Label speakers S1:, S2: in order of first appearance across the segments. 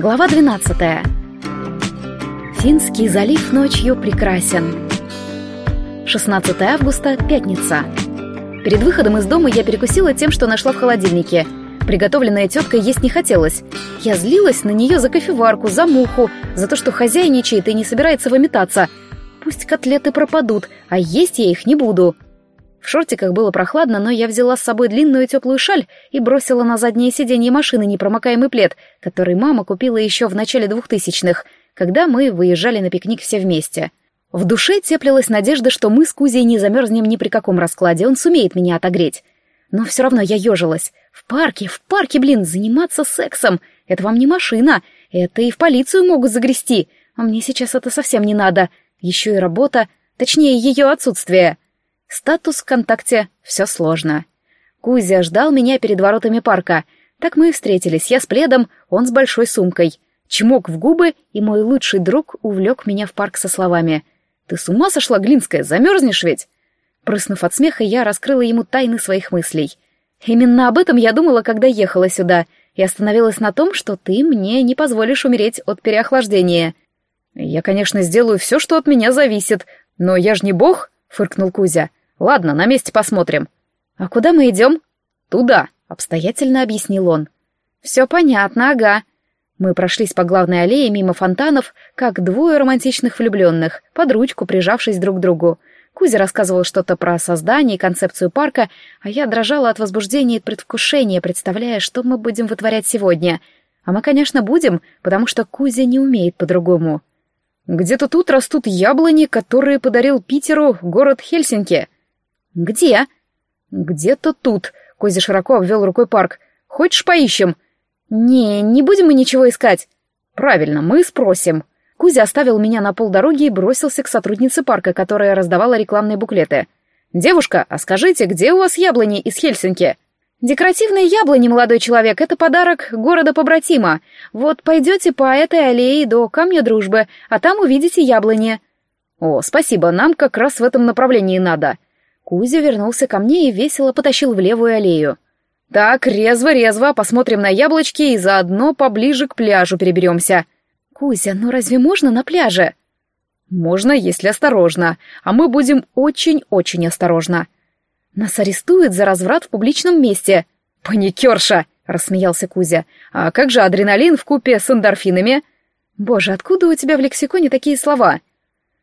S1: Глава 12. Финский залив ночью прекрасен. 16 августа, пятница. Перед выходом из дома я перекусила тем, что нашла в холодильнике. Приготовленная теткой есть не хотелось. Я злилась на нее за кофеварку, за муху, за то, что хозяйничает и не собирается выметаться. Пусть котлеты пропадут, а есть я их не буду. В шортиках было прохладно, но я взяла с собой длинную теплую шаль и бросила на заднее сиденье машины непромокаемый плед, который мама купила еще в начале двухтысячных, когда мы выезжали на пикник все вместе. В душе теплилась надежда, что мы с Кузей не замерзнем ни при каком раскладе, он сумеет меня отогреть. Но все равно я ежилась. В парке, в парке, блин, заниматься сексом. Это вам не машина. Это и в полицию могут загрести. А мне сейчас это совсем не надо. Еще и работа, точнее, ее отсутствие. Статус ВКонтакте «Все сложно». Кузя ждал меня перед воротами парка. Так мы и встретились, я с пледом, он с большой сумкой. Чмок в губы, и мой лучший друг увлек меня в парк со словами. «Ты с ума сошла, Глинская, замерзнешь ведь?» Прыснув от смеха, я раскрыла ему тайны своих мыслей. «Именно об этом я думала, когда ехала сюда, и остановилась на том, что ты мне не позволишь умереть от переохлаждения». «Я, конечно, сделаю все, что от меня зависит, но я ж не бог», — фыркнул Кузя. Ладно, на месте посмотрим. А куда мы идем? Туда, обстоятельно объяснил он. Все понятно, ага. Мы прошлись по главной аллее мимо фонтанов, как двое романтичных влюбленных, под ручку прижавшись друг к другу. Кузя рассказывал что-то про создание и концепцию парка, а я дрожала от возбуждения и предвкушения, представляя, что мы будем вытворять сегодня. А мы, конечно, будем, потому что Кузя не умеет по-другому. Где-то тут растут яблони, которые подарил Питеру город Хельсинки. «Где?» «Где-то тут», — Козя широко обвел рукой парк. «Хочешь, поищем?» «Не, не будем мы ничего искать». «Правильно, мы спросим». Кузя оставил меня на полдороги и бросился к сотруднице парка, которая раздавала рекламные буклеты. «Девушка, а скажите, где у вас яблони из Хельсинки?» «Декоративные яблони, молодой человек, это подарок города-побратима. Вот пойдете по этой аллее до Камня Дружбы, а там увидите яблони». «О, спасибо, нам как раз в этом направлении надо». Кузя вернулся ко мне и весело потащил в левую аллею. «Так, резво-резво, посмотрим на яблочки и заодно поближе к пляжу переберемся». «Кузя, ну разве можно на пляже?» «Можно, если осторожно, а мы будем очень-очень осторожно». «Нас арестуют за разврат в публичном месте». «Паникерша!» — рассмеялся Кузя. «А как же адреналин в купе с эндорфинами?» «Боже, откуда у тебя в лексиконе такие слова?»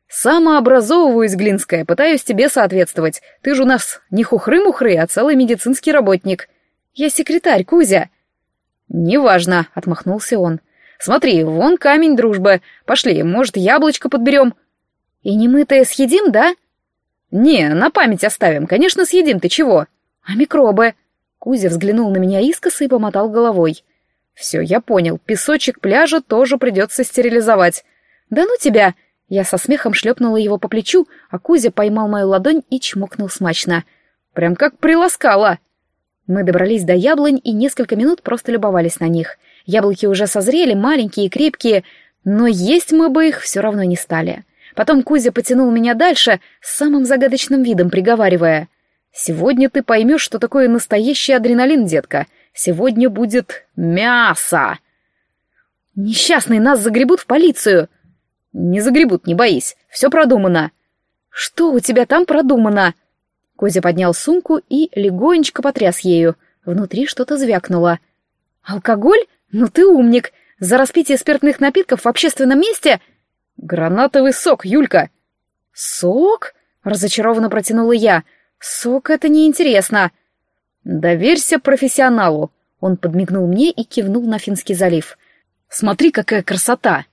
S1: «Самообразовываюсь, Глинская, пытаюсь тебе соответствовать. Ты же у нас не хухры-мухры, а целый медицинский работник. Я секретарь, Кузя». «Неважно», — отмахнулся он. «Смотри, вон камень дружбы. Пошли, может, яблочко подберем». «И немытое съедим, да?» «Не, на память оставим. Конечно, съедим, ты чего?» «А микробы?» Кузя взглянул на меня искоса и помотал головой. «Все, я понял. Песочек пляжа тоже придется стерилизовать». «Да ну тебя!» Я со смехом шлепнула его по плечу, а Кузя поймал мою ладонь и чмокнул смачно. Прям как приласкала. Мы добрались до яблонь и несколько минут просто любовались на них. Яблоки уже созрели, маленькие и крепкие, но есть мы бы их все равно не стали. Потом Кузя потянул меня дальше, с самым загадочным видом приговаривая. «Сегодня ты поймешь, что такое настоящий адреналин, детка. Сегодня будет мясо!» «Несчастные нас загребут в полицию!» «Не загребут, не боись. Все продумано». «Что у тебя там продумано?» Кузя поднял сумку и легонечко потряс ею. Внутри что-то звякнуло. «Алкоголь? Ну ты умник! За распитие спиртных напитков в общественном месте?» «Гранатовый сок, Юлька!» «Сок?» — разочарованно протянула я. «Сок — это неинтересно». «Доверься профессионалу», — он подмигнул мне и кивнул на Финский залив. «Смотри, какая красота!»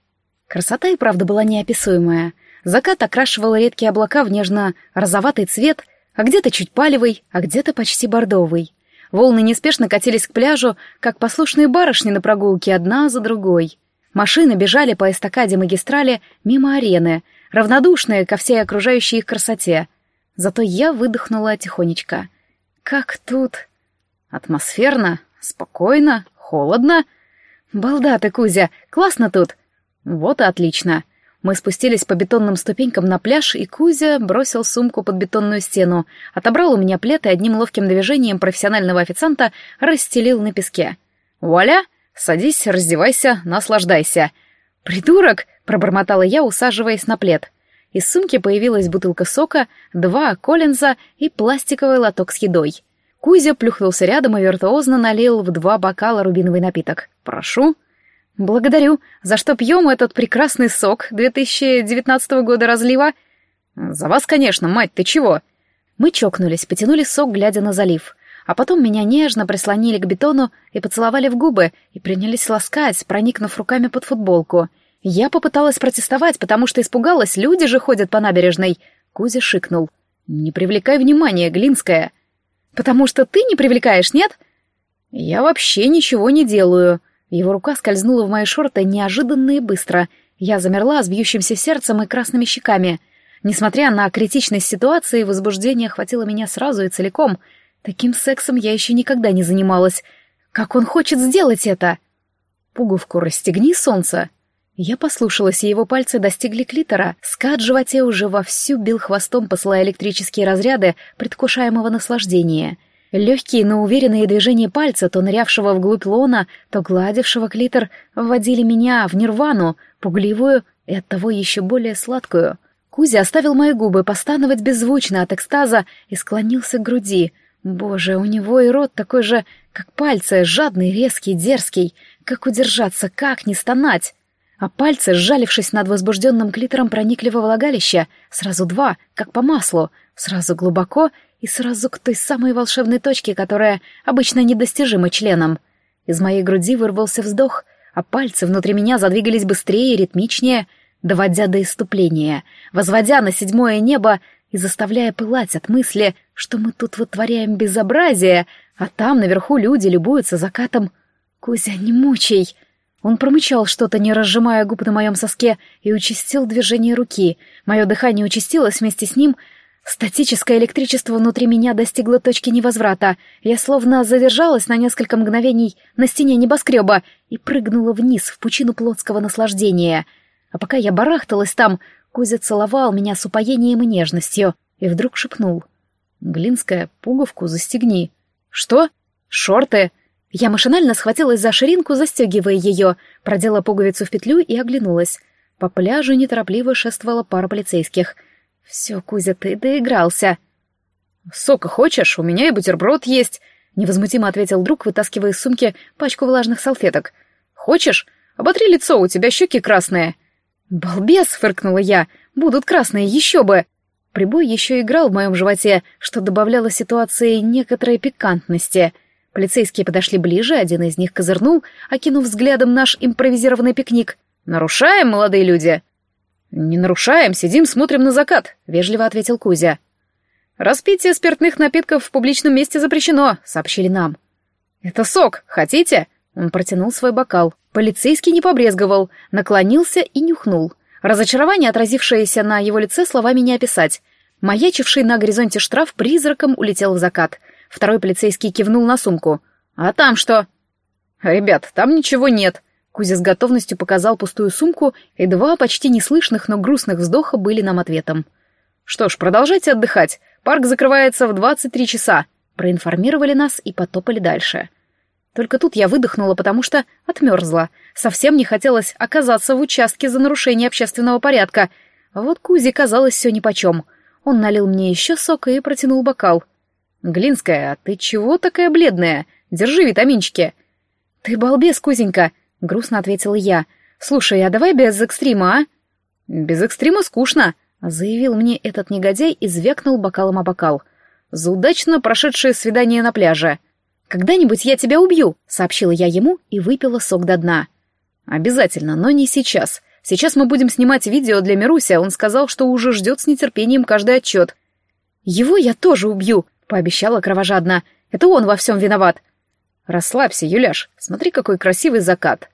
S1: Красота и правда была неописуемая. Закат окрашивал редкие облака в нежно-розоватый цвет, а где-то чуть палевый, а где-то почти бордовый. Волны неспешно катились к пляжу, как послушные барышни на прогулке одна за другой. Машины бежали по эстакаде магистрали мимо арены, равнодушные ко всей окружающей их красоте. Зато я выдохнула тихонечко. Как тут? Атмосферно, спокойно, холодно. Балда ты, Кузя, классно тут. Вот и отлично. Мы спустились по бетонным ступенькам на пляж, и Кузя бросил сумку под бетонную стену, отобрал у меня плед и одним ловким движением профессионального официанта расстелил на песке. Вуаля! Садись, раздевайся, наслаждайся. Придурок! пробормотала я, усаживаясь на плед. Из сумки появилась бутылка сока, два Коллинза и пластиковый лоток с едой. Кузя плюхнулся рядом и виртуозно налил в два бокала рубиновый напиток. «Прошу». «Благодарю. За что пьем этот прекрасный сок 2019 года разлива?» «За вас, конечно, мать, ты чего?» Мы чокнулись, потянули сок, глядя на залив. А потом меня нежно прислонили к бетону и поцеловали в губы, и принялись ласкать, проникнув руками под футболку. Я попыталась протестовать, потому что испугалась, люди же ходят по набережной. Кузя шикнул. «Не привлекай внимания, Глинская». «Потому что ты не привлекаешь, нет?» «Я вообще ничего не делаю». Его рука скользнула в мои шорты неожиданно и быстро. Я замерла с бьющимся сердцем и красными щеками — Несмотря на критичность ситуации, возбуждение охватило меня сразу и целиком. Таким сексом я еще никогда не занималась. Как он хочет сделать это? Пуговку расстегни, солнце. Я послушалась, и его пальцы достигли клитора. Скат в животе уже вовсю бил хвостом, посылая электрические разряды предвкушаемого наслаждения. Легкие, но уверенные движения пальца, то нырявшего вглубь лона, то гладившего клитор, вводили меня в нирвану, пугливую и оттого еще более сладкую. Кузя оставил мои губы постановать беззвучно от экстаза и склонился к груди. Боже, у него и рот такой же, как пальцы, жадный, резкий, дерзкий. Как удержаться, как не стонать? А пальцы, сжалившись над возбужденным клитором, проникли во влагалище. Сразу два, как по маслу. Сразу глубоко и сразу к той самой волшебной точке, которая обычно недостижима членом. Из моей груди вырвался вздох, а пальцы внутри меня задвигались быстрее и ритмичнее — доводя до иступления, возводя на седьмое небо и заставляя пылать от мысли, что мы тут вытворяем безобразие, а там наверху люди любуются закатом. «Кузя, не мучай!» Он промычал что-то, не разжимая губ на моем соске, и участил движение руки. Мое дыхание участилось вместе с ним. Статическое электричество внутри меня достигло точки невозврата. Я словно задержалась на несколько мгновений на стене небоскреба и прыгнула вниз в пучину плотского наслаждения — а пока я барахталась там, Кузя целовал меня с упоением и нежностью и вдруг шепнул. «Глинская, пуговку застегни». «Что? Шорты?» Я машинально схватилась за ширинку, застегивая ее, продела пуговицу в петлю и оглянулась. По пляжу неторопливо шествовала пара полицейских. «Все, Кузя, ты доигрался». «Сока хочешь? У меня и бутерброд есть», — невозмутимо ответил друг, вытаскивая из сумки пачку влажных салфеток. «Хочешь? Оботри лицо, у тебя щеки красные». «Балбес!» — фыркнула я. «Будут красные, еще бы!» Прибой еще играл в моем животе, что добавляло ситуации некоторой пикантности. Полицейские подошли ближе, один из них козырнул, окинув взглядом наш импровизированный пикник. «Нарушаем, молодые люди?» «Не нарушаем, сидим, смотрим на закат», — вежливо ответил Кузя. «Распитие спиртных напитков в публичном месте запрещено», — сообщили нам. «Это сок, хотите?» Он протянул свой бокал. Полицейский не побрезговал, наклонился и нюхнул. Разочарование, отразившееся на его лице, словами не описать. Маячивший на горизонте штраф призраком улетел в закат. Второй полицейский кивнул на сумку. «А там что?» «Ребят, там ничего нет». Кузя с готовностью показал пустую сумку, и два почти неслышных, но грустных вздоха были нам ответом. «Что ж, продолжайте отдыхать. Парк закрывается в 23 часа», — проинформировали нас и потопали дальше. Только тут я выдохнула, потому что отмерзла. Совсем не хотелось оказаться в участке за нарушение общественного порядка. А вот Кузе казалось все нипочем. Он налил мне еще сока и протянул бокал. «Глинская, а ты чего такая бледная? Держи витаминчики». «Ты балбес, Кузенька», — грустно ответила я. «Слушай, а давай без экстрима, а?» «Без экстрима скучно», — заявил мне этот негодяй и звякнул бокалом о бокал. «За удачно прошедшее свидание на пляже». «Когда-нибудь я тебя убью», — сообщила я ему и выпила сок до дна. «Обязательно, но не сейчас. Сейчас мы будем снимать видео для Мируся, он сказал, что уже ждет с нетерпением каждый отчет». «Его я тоже убью», — пообещала кровожадно. «Это он во всем виноват». «Расслабься, Юляш, смотри, какой красивый закат».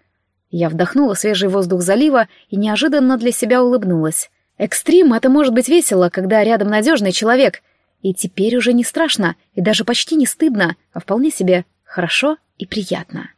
S1: Я вдохнула свежий воздух залива и неожиданно для себя улыбнулась. «Экстрим — это может быть весело, когда рядом надежный человек, и теперь уже не страшно, и даже почти не стыдно, а вполне себе хорошо и приятно.